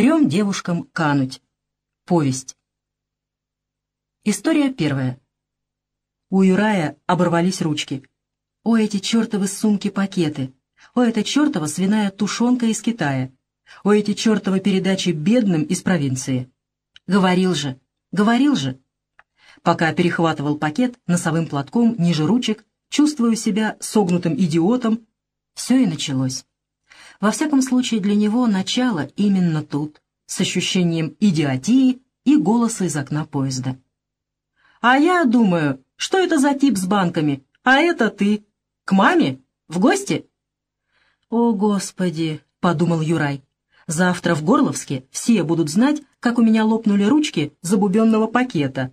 Трем девушкам кануть. Повесть. История первая. У Юрая оборвались ручки. О, эти чертовы сумки-пакеты! О, эта чертова свиная тушенка из Китая! О, эти чертовы передачи бедным из провинции! Говорил же, говорил же! Пока перехватывал пакет носовым платком ниже ручек, чувствую себя согнутым идиотом, все и началось. Во всяком случае, для него начало именно тут, с ощущением идиотии и голоса из окна поезда. «А я думаю, что это за тип с банками? А это ты. К маме? В гости?» «О, Господи!» — подумал Юрай. «Завтра в Горловске все будут знать, как у меня лопнули ручки забубенного пакета.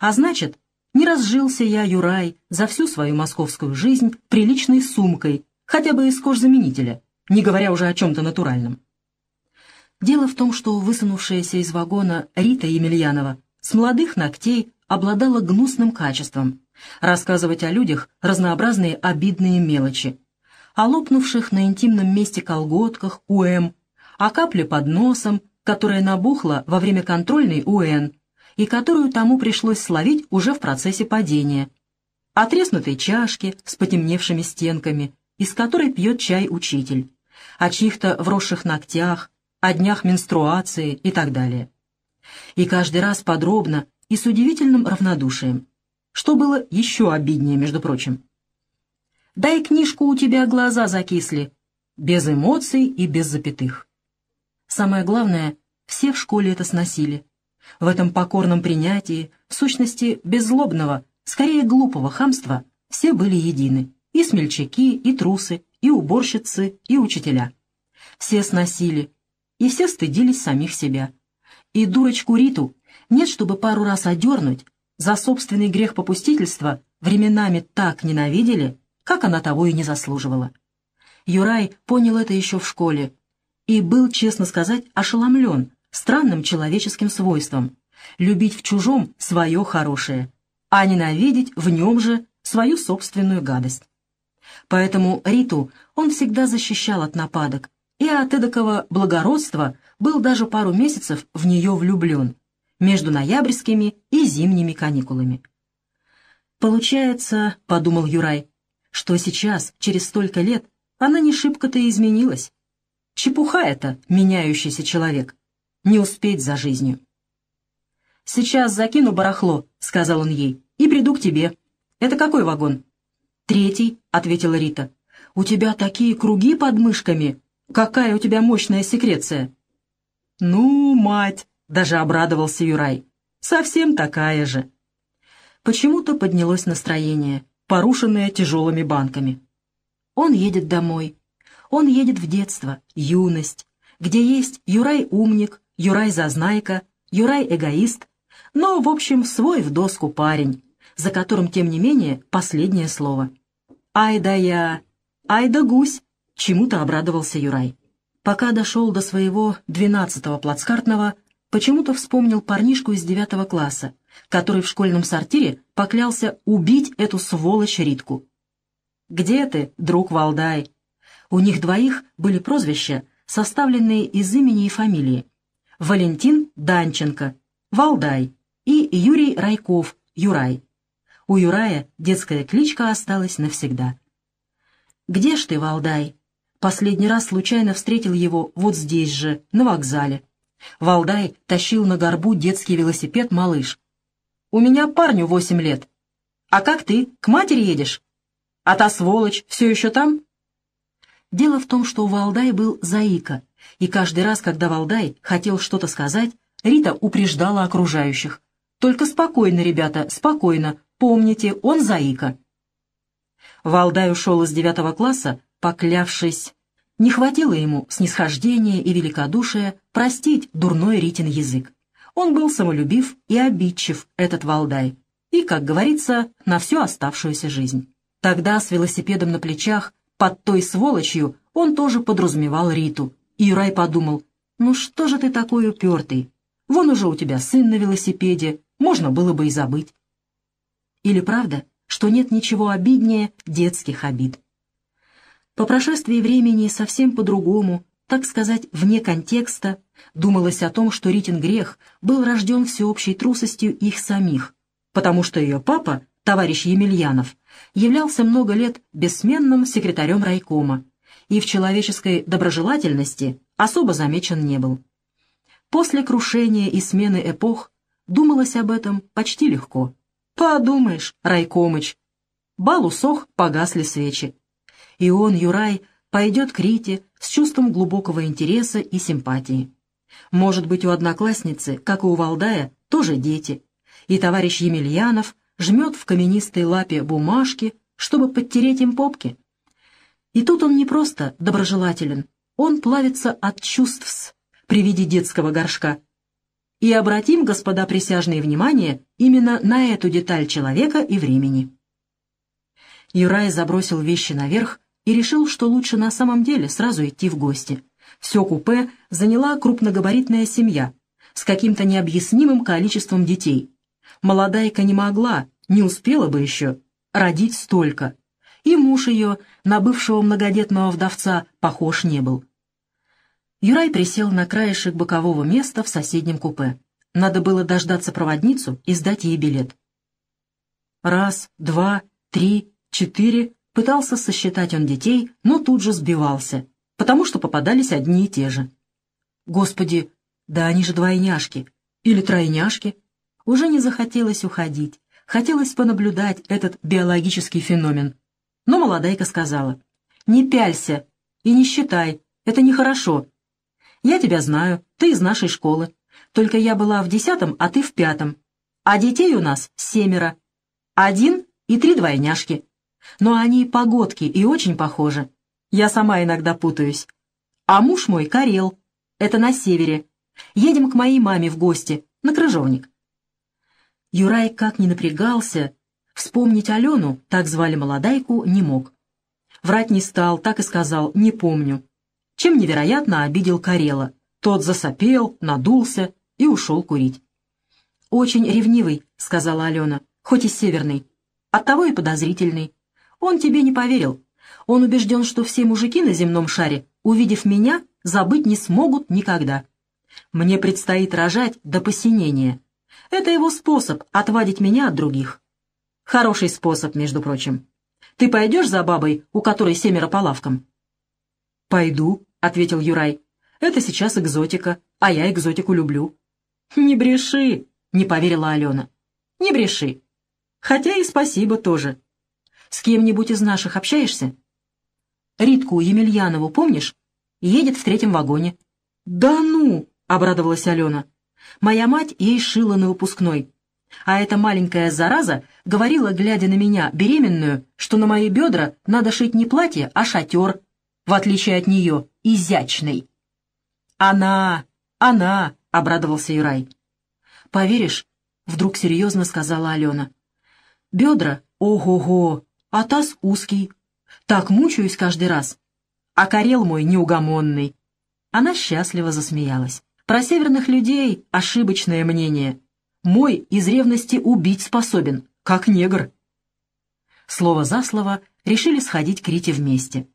А значит, не разжился я, Юрай, за всю свою московскую жизнь приличной сумкой, хотя бы из кожзаменителя, не говоря уже о чем-то натуральном. Дело в том, что высунувшаяся из вагона Рита Емельянова с молодых ногтей обладала гнусным качеством рассказывать о людях разнообразные обидные мелочи, о лопнувших на интимном месте колготках УМ, о капле под носом, которая набухла во время контрольной УН и которую тому пришлось словить уже в процессе падения, о треснутой чашке с потемневшими стенками, из которой пьет чай учитель, о чьих-то вросших ногтях, о днях менструации и так далее. И каждый раз подробно и с удивительным равнодушием, что было еще обиднее, между прочим. «Дай книжку, у тебя глаза закисли», без эмоций и без запятых. Самое главное, все в школе это сносили. В этом покорном принятии, в сущности, беззлобного, скорее глупого хамства, все были едины. И смельчаки, и трусы, и уборщицы, и учителя. Все сносили, и все стыдились самих себя. И дурочку Риту нет, чтобы пару раз одернуть, за собственный грех попустительства временами так ненавидели, как она того и не заслуживала. Юрай понял это еще в школе и был, честно сказать, ошеломлен странным человеческим свойством любить в чужом свое хорошее, а ненавидеть в нем же свою собственную гадость. Поэтому Риту он всегда защищал от нападок, и от эдакого благородства был даже пару месяцев в нее влюблен, между ноябрьскими и зимними каникулами. «Получается, — подумал Юрай, — что сейчас, через столько лет, она не шибко-то изменилась. Чепуха это, меняющийся человек. Не успеть за жизнью». «Сейчас закину барахло», — сказал он ей, — «и приду к тебе. Это какой вагон?» «Третий», — ответила Рита. «У тебя такие круги под мышками, Какая у тебя мощная секреция!» «Ну, мать!» — даже обрадовался Юрай. «Совсем такая же!» Почему-то поднялось настроение, порушенное тяжелыми банками. Он едет домой. Он едет в детство, юность, где есть Юрай-умник, Юрай-зазнайка, Юрай-эгоист, но, в общем, свой в доску парень, за которым, тем не менее, последнее слово. «Ай да я! Ай да гусь!» Чему-то обрадовался Юрай. Пока дошел до своего двенадцатого плацкартного, почему-то вспомнил парнишку из девятого класса, который в школьном сортире поклялся убить эту сволочь Ритку. «Где ты, друг Валдай?» У них двоих были прозвища, составленные из имени и фамилии. Валентин Данченко, Валдай и Юрий Райков, Юрай. У Юрая детская кличка осталась навсегда. «Где ж ты, Валдай?» Последний раз случайно встретил его вот здесь же, на вокзале. Валдай тащил на горбу детский велосипед «Малыш». «У меня парню восемь лет. А как ты, к матери едешь? А та сволочь все еще там?» Дело в том, что Валдай был заика, и каждый раз, когда Валдай хотел что-то сказать, Рита упреждала окружающих. «Только спокойно, ребята, спокойно. Помните, он заика». Валдай ушел из девятого класса, поклявшись. Не хватило ему снисхождения и великодушия простить дурной Ритин язык. Он был самолюбив и обидчив, этот Валдай, и, как говорится, на всю оставшуюся жизнь. Тогда с велосипедом на плечах, под той сволочью, он тоже подразумевал Риту, и Юрай подумал, ну что же ты такой упертый? Вон уже у тебя сын на велосипеде, можно было бы и забыть. Или правда, что нет ничего обиднее детских обид? По прошествии времени совсем по-другому, так сказать, вне контекста, Думалось о том, что Ритин грех был рожден всеобщей трусостью их самих, потому что ее папа, товарищ Емельянов, являлся много лет бессменным секретарем райкома и в человеческой доброжелательности особо замечен не был. После крушения и смены эпох думалось об этом почти легко. Подумаешь, райкомыч. Бал усох, погасли свечи. И он, Юрай, пойдет к Рите с чувством глубокого интереса и симпатии. Может быть, у одноклассницы, как и у Валдая, тоже дети. И товарищ Емельянов жмет в каменистой лапе бумажки, чтобы подтереть им попки. И тут он не просто доброжелателен, он плавится от чувств при виде детского горшка. И обратим, господа присяжные, внимание именно на эту деталь человека и времени. Юрай забросил вещи наверх и решил, что лучше на самом деле сразу идти в гости. Все купе заняла крупногабаритная семья с каким-то необъяснимым количеством детей. Молодайка не могла, не успела бы еще, родить столько. И муж ее, на бывшего многодетного вдовца, похож не был. Юрай присел на краешек бокового места в соседнем купе. Надо было дождаться проводницу и сдать ей билет. Раз, два, три, четыре. Пытался сосчитать он детей, но тут же сбивался, потому что попадались одни и те же. Господи, да они же двойняшки или тройняшки. Уже не захотелось уходить, хотелось понаблюдать этот биологический феномен. Но молодайка сказала, «Не пялься и не считай, это нехорошо. Я тебя знаю, ты из нашей школы. Только я была в десятом, а ты в пятом. А детей у нас семеро. Один и три двойняшки. Но они погодки и очень похожи. Я сама иногда путаюсь. А муж мой — Карел. Это на севере. Едем к моей маме в гости, на крыжовник. Юрай как ни напрягался, вспомнить Алену, так звали молодайку, не мог. Врать не стал, так и сказал «не помню», чем невероятно обидел Карела. Тот засопел, надулся и ушел курить. «Очень ревнивый», — сказала Алена, — «хоть и северный. Оттого и подозрительный. Он тебе не поверил. Он убежден, что все мужики на земном шаре, увидев меня, забыть не смогут никогда. Мне предстоит рожать до посинения. Это его способ отвадить меня от других. Хороший способ, между прочим. Ты пойдешь за бабой, у которой семеро по лавкам?» «Пойду», — ответил Юрай. «Это сейчас экзотика, а я экзотику люблю». «Не бреши», — не поверила Алена. «Не бреши. Хотя и спасибо тоже. С кем-нибудь из наших общаешься?» «Ритку Емельянову помнишь? Едет в третьем вагоне». «Да ну!» — обрадовалась Алена. «Моя мать ей шила на выпускной. А эта маленькая зараза говорила, глядя на меня, беременную, что на мои бедра надо шить не платье, а шатер, в отличие от нее, изящный. «Она! Она!» — обрадовался Юрай. «Поверишь?» — вдруг серьезно сказала Алена. «Бедра? Ого-го! А таз узкий. Так мучаюсь каждый раз. А карел мой неугомонный». Она счастливо засмеялась. «Про северных людей ошибочное мнение. Мой из ревности убить способен, как негр». Слово за слово решили сходить к Рите вместе.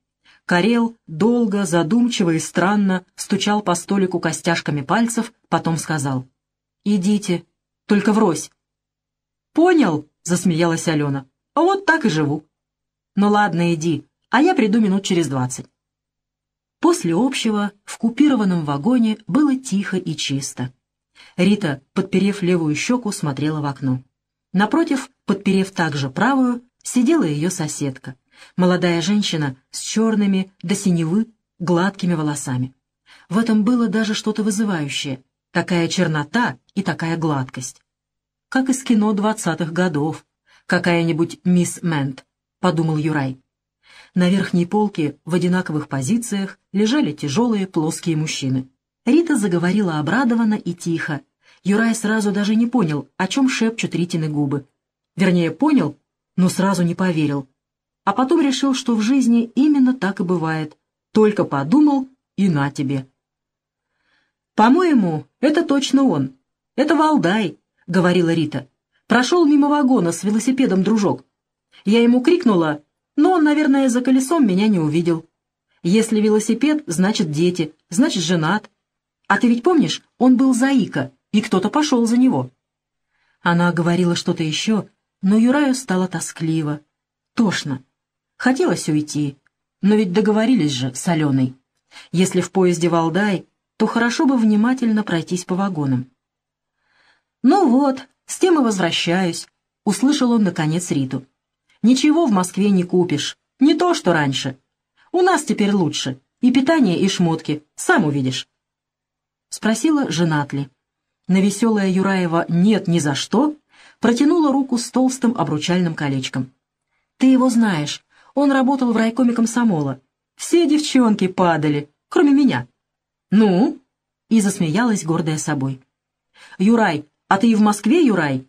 Карел долго, задумчиво и странно стучал по столику костяшками пальцев, потом сказал. «Идите, только врозь». «Понял», — засмеялась Алена. «А вот так и живу». «Ну ладно, иди, а я приду минут через двадцать». После общего в купированном вагоне было тихо и чисто. Рита, подперев левую щеку, смотрела в окно. Напротив, подперев также правую, сидела ее соседка молодая женщина с черными до синевы гладкими волосами. В этом было даже что-то вызывающее, такая чернота и такая гладкость. Как из кино двадцатых годов, какая-нибудь мисс Мент, подумал Юрай. На верхней полке в одинаковых позициях лежали тяжелые плоские мужчины. Рита заговорила обрадованно и тихо. Юрай сразу даже не понял, о чем шепчут Ритины губы. Вернее, понял, но сразу не поверил а потом решил, что в жизни именно так и бывает. Только подумал, и на тебе. «По-моему, это точно он. Это Валдай», — говорила Рита. «Прошел мимо вагона с велосипедом дружок. Я ему крикнула, но он, наверное, за колесом меня не увидел. Если велосипед, значит дети, значит женат. А ты ведь помнишь, он был заика, и кто-то пошел за него». Она говорила что-то еще, но Юраю стало тоскливо, тошно. Хотелось уйти, но ведь договорились же с Аленой. Если в поезде Валдай, то хорошо бы внимательно пройтись по вагонам. «Ну вот, с тем и возвращаюсь», — услышал он, наконец, Риту. «Ничего в Москве не купишь, не то, что раньше. У нас теперь лучше, и питание, и шмотки, сам увидишь». Спросила, женат ли. На веселая Юраева «нет ни за что» протянула руку с толстым обручальным колечком. «Ты его знаешь, он работал в райкоме комсомола. Все девчонки падали, кроме меня». «Ну?» — и засмеялась, гордая собой. «Юрай, а ты и в Москве, Юрай?»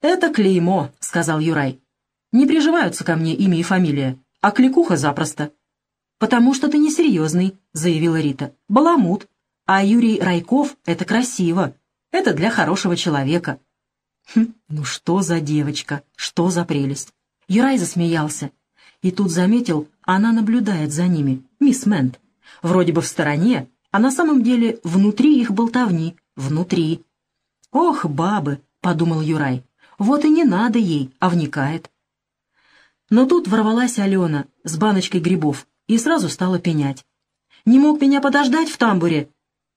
«Это клеймо», — сказал Юрай. «Не приживаются ко мне имя и фамилия, а кликуха запросто». «Потому что ты несерьезный», — заявила Рита. «Баламут. А Юрий Райков — это красиво. Это для хорошего человека». «Хм, ну что за девочка, что за прелесть!» Юрай засмеялся. И тут заметил, она наблюдает за ними, мисс Мэнт. Вроде бы в стороне, а на самом деле внутри их болтовни, внутри. «Ох, бабы!» — подумал Юрай. «Вот и не надо ей, а вникает». Но тут ворвалась Алена с баночкой грибов и сразу стала пенять. «Не мог меня подождать в тамбуре?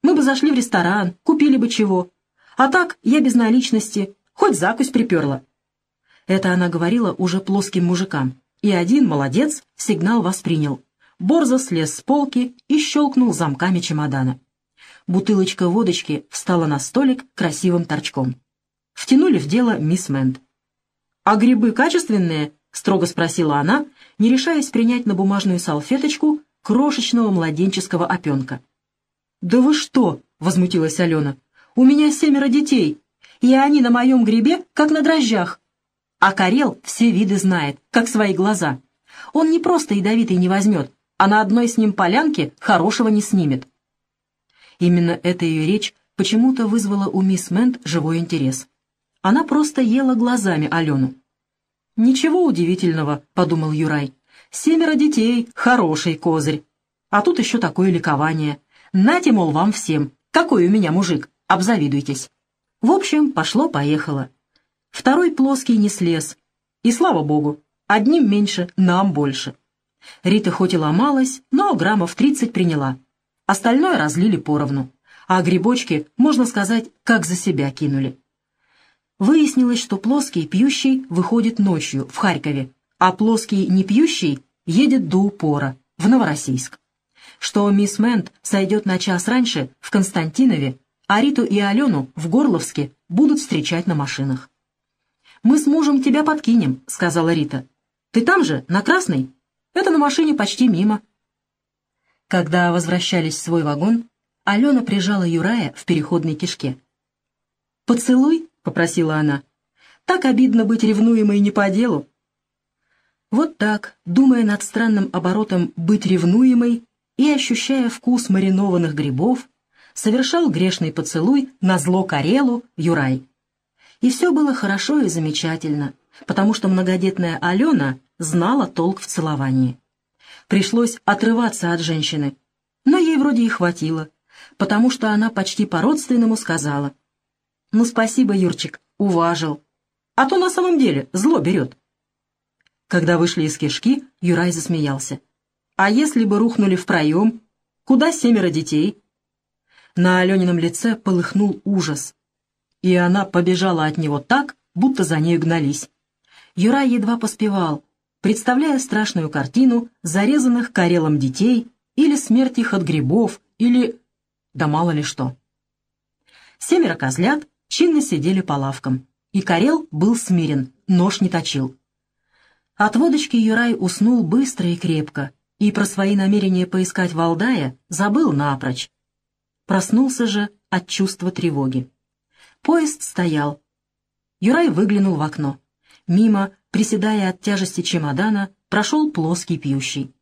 Мы бы зашли в ресторан, купили бы чего. А так я без наличности, хоть закусь приперла». Это она говорила уже плоским мужикам, и один, молодец, сигнал воспринял. Борзо слез с полки и щелкнул замками чемодана. Бутылочка водочки встала на столик красивым торчком. Втянули в дело мисс Мэнд. «А грибы качественные?» — строго спросила она, не решаясь принять на бумажную салфеточку крошечного младенческого опенка. «Да вы что?» — возмутилась Алена. «У меня семеро детей, и они на моем грибе, как на дрожжах. А Карел все виды знает, как свои глаза. Он не просто ядовитый не возьмет, а на одной с ним полянке хорошего не снимет. Именно эта ее речь почему-то вызвала у мисс Мэнт живой интерес. Она просто ела глазами Алену. «Ничего удивительного», — подумал Юрай. «Семеро детей, хороший козырь. А тут еще такое ликование. Нате, мол, вам всем. Какой у меня мужик, обзавидуйтесь». В общем, пошло-поехало. Второй плоский не слез. И слава богу, одним меньше, нам больше. Рита хоть и ломалась, но граммов тридцать приняла. Остальное разлили поровну. А грибочки, можно сказать, как за себя кинули. Выяснилось, что плоский пьющий выходит ночью в Харькове, а плоский не пьющий едет до упора, в Новороссийск. Что мисс Мэнт сойдет на час раньше в Константинове, а Риту и Алену в Горловске будут встречать на машинах. «Мы с мужем тебя подкинем», — сказала Рита. «Ты там же, на Красной? Это на машине почти мимо». Когда возвращались в свой вагон, Алена прижала Юрая в переходной кишке. «Поцелуй?» — попросила она. «Так обидно быть ревнуемой не по делу». Вот так, думая над странным оборотом «быть ревнуемой» и ощущая вкус маринованных грибов, совершал грешный поцелуй на зло Карелу Юрай. И все было хорошо и замечательно, потому что многодетная Алена знала толк в целовании. Пришлось отрываться от женщины, но ей вроде и хватило, потому что она почти по-родственному сказала. «Ну, спасибо, Юрчик, уважил. А то на самом деле зло берет». Когда вышли из кишки, Юрай засмеялся. «А если бы рухнули в проем? Куда семеро детей?» На Аленином лице полыхнул ужас, и она побежала от него так, будто за нею гнались. Юрай едва поспевал, представляя страшную картину зарезанных карелом детей или смерть их от грибов, или... да мало ли что. Семеро козлят чинно сидели по лавкам, и Карел был смирен, нож не точил. От водочки Юрай уснул быстро и крепко, и про свои намерения поискать Валдая забыл напрочь. Проснулся же от чувства тревоги. Поезд стоял. Юрай выглянул в окно. Мимо, приседая от тяжести чемодана, прошел плоский пьющий.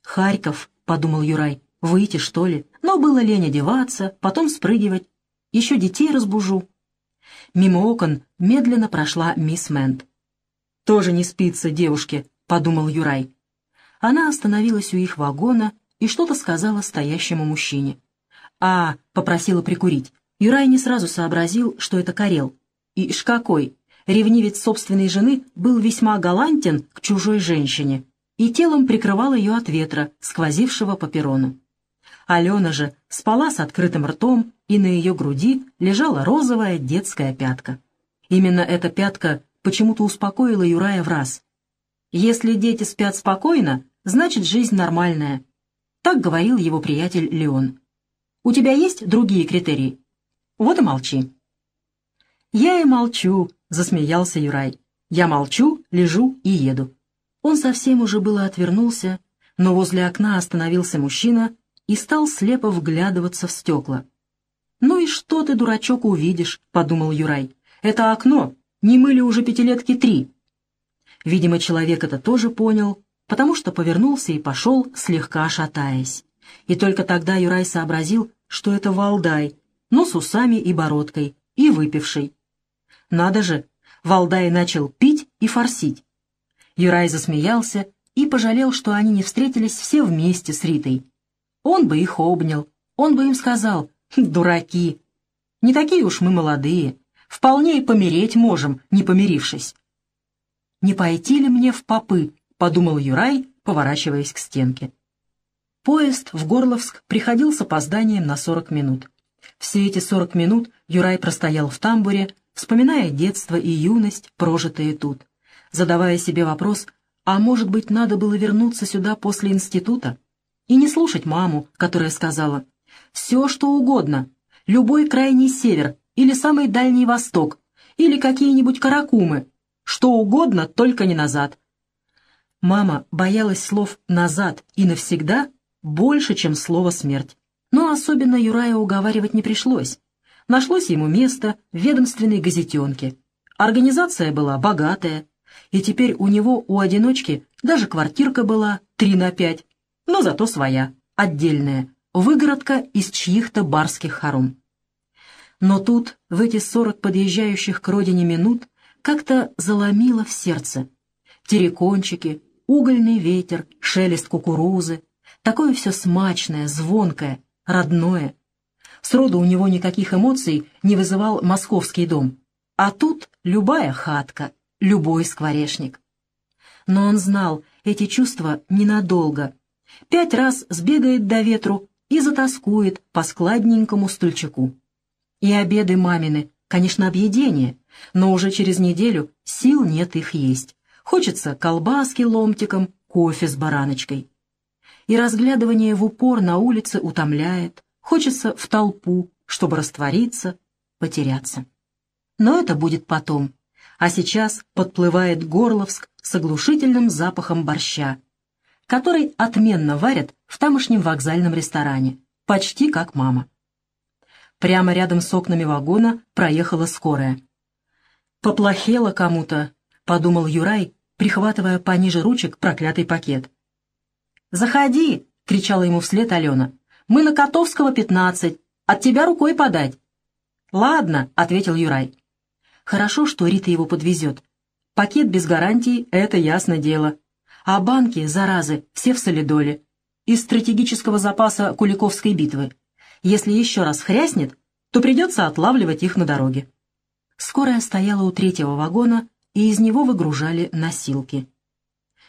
«Харьков», — подумал Юрай, — «выйти, что ли?» Но было лень одеваться, потом спрыгивать. Еще детей разбужу. Мимо окон медленно прошла мисс Мэнт. «Тоже не спится девушке», — подумал Юрай. Она остановилась у их вагона и что-то сказала стоящему мужчине «А», — попросила прикурить. Юрай не сразу сообразил, что это Карел. И ж какой! Ревнивец собственной жены был весьма галантен к чужой женщине и телом прикрывал ее от ветра, сквозившего по перрону. Алена же спала с открытым ртом, и на ее груди лежала розовая детская пятка. Именно эта пятка почему-то успокоила Юрая в раз. «Если дети спят спокойно, значит, жизнь нормальная», — так говорил его приятель Леон. «У тебя есть другие критерии?» «Вот и молчи». «Я и молчу», — засмеялся Юрай. «Я молчу, лежу и еду». Он совсем уже было отвернулся, но возле окна остановился мужчина и стал слепо вглядываться в стекла. «Ну и что ты, дурачок, увидишь?» — подумал Юрай. «Это окно. Не мыли уже пятилетки три». Видимо, человек это тоже понял, потому что повернулся и пошел, слегка шатаясь. И только тогда Юрай сообразил, что это Валдай, но с усами и бородкой, и выпивший. Надо же, Валдай начал пить и форсить. Юрай засмеялся и пожалел, что они не встретились все вместе с Ритой. Он бы их обнял, он бы им сказал «Дураки! Не такие уж мы молодые, вполне и помереть можем, не помирившись». «Не пойти ли мне в попы?» — подумал Юрай, поворачиваясь к стенке. Поезд в Горловск приходил с опозданием на сорок минут. Все эти сорок минут Юрай простоял в тамбуре, вспоминая детство и юность, прожитые тут, задавая себе вопрос, а может быть, надо было вернуться сюда после института? И не слушать маму, которая сказала «все, что угодно, любой крайний север или самый дальний восток, или какие-нибудь каракумы, что угодно, только не назад». Мама боялась слов «назад» и «навсегда» больше, чем слово «смерть». Но особенно Юрая уговаривать не пришлось. Нашлось ему место в ведомственной газетенке. Организация была богатая, и теперь у него, у одиночки, даже квартирка была три на пять, но зато своя, отдельная, выгородка из чьих-то барских хором. Но тут, в эти сорок подъезжающих к родине минут, как-то заломило в сердце. Терекончики, угольный ветер, шелест кукурузы, такое все смачное, звонкое, родное. Сроду у него никаких эмоций не вызывал московский дом. А тут любая хатка, любой скворечник. Но он знал, эти чувства ненадолго, пять раз сбегает до ветру и затаскует по складненькому стульчику. И обеды мамины, конечно, объедение, но уже через неделю сил нет их есть. Хочется колбаски ломтиком, кофе с бараночкой. И разглядывание в упор на улице утомляет, хочется в толпу, чтобы раствориться, потеряться. Но это будет потом. А сейчас подплывает Горловск с оглушительным запахом борща, который отменно варят в тамошнем вокзальном ресторане, почти как мама. Прямо рядом с окнами вагона проехала скорая. «Поплохело кому-то», — подумал Юрай, прихватывая пониже ручек проклятый пакет. «Заходи!» — кричала ему вслед Алена. «Мы на Котовского, пятнадцать. От тебя рукой подать». «Ладно», — ответил Юрай. «Хорошо, что Рита его подвезет. Пакет без гарантии — это ясно дело. А банки, заразы, все в солидоле. Из стратегического запаса Куликовской битвы. Если еще раз хряснет, то придется отлавливать их на дороге. Скорая стояла у третьего вагона, и из него выгружали носилки.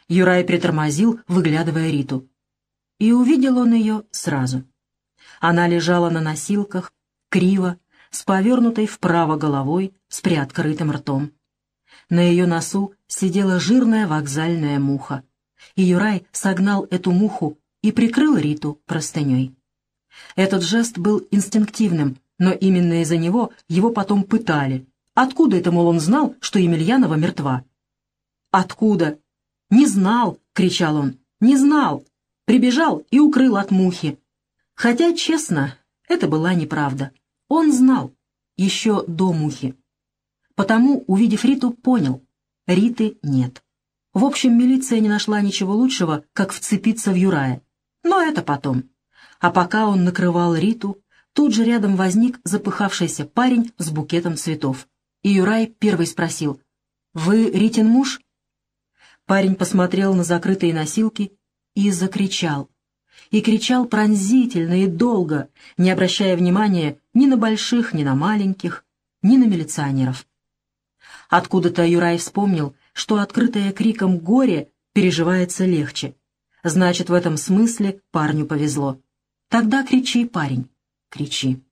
Юрай притормозил, выглядывая Риту. И увидел он ее сразу. Она лежала на носилках, криво, с повернутой вправо головой, с приоткрытым ртом. На ее носу сидела жирная вокзальная муха. И Юрай согнал эту муху и прикрыл Риту простыней. Этот жест был инстинктивным, но именно из-за него его потом пытали. Откуда это, мол, он знал, что Емельянова мертва? «Откуда?» «Не знал!» — кричал он. «Не знал!» Прибежал и укрыл от мухи. Хотя, честно, это была неправда. Он знал, еще до мухи. Потому, увидев Риту, понял — Риты нет. В общем, милиция не нашла ничего лучшего, как вцепиться в Юрая. Но это потом. А пока он накрывал Риту, тут же рядом возник запыхавшийся парень с букетом цветов. И Юрай первый спросил, «Вы Ритин муж?» Парень посмотрел на закрытые носилки и закричал. и кричал пронзительно и долго, не обращая внимания ни на больших, ни на маленьких, ни на милиционеров. Откуда-то Юрай вспомнил, что открытое криком горе переживается легче. Значит, в этом смысле парню повезло. Тогда кричи, парень, кричи.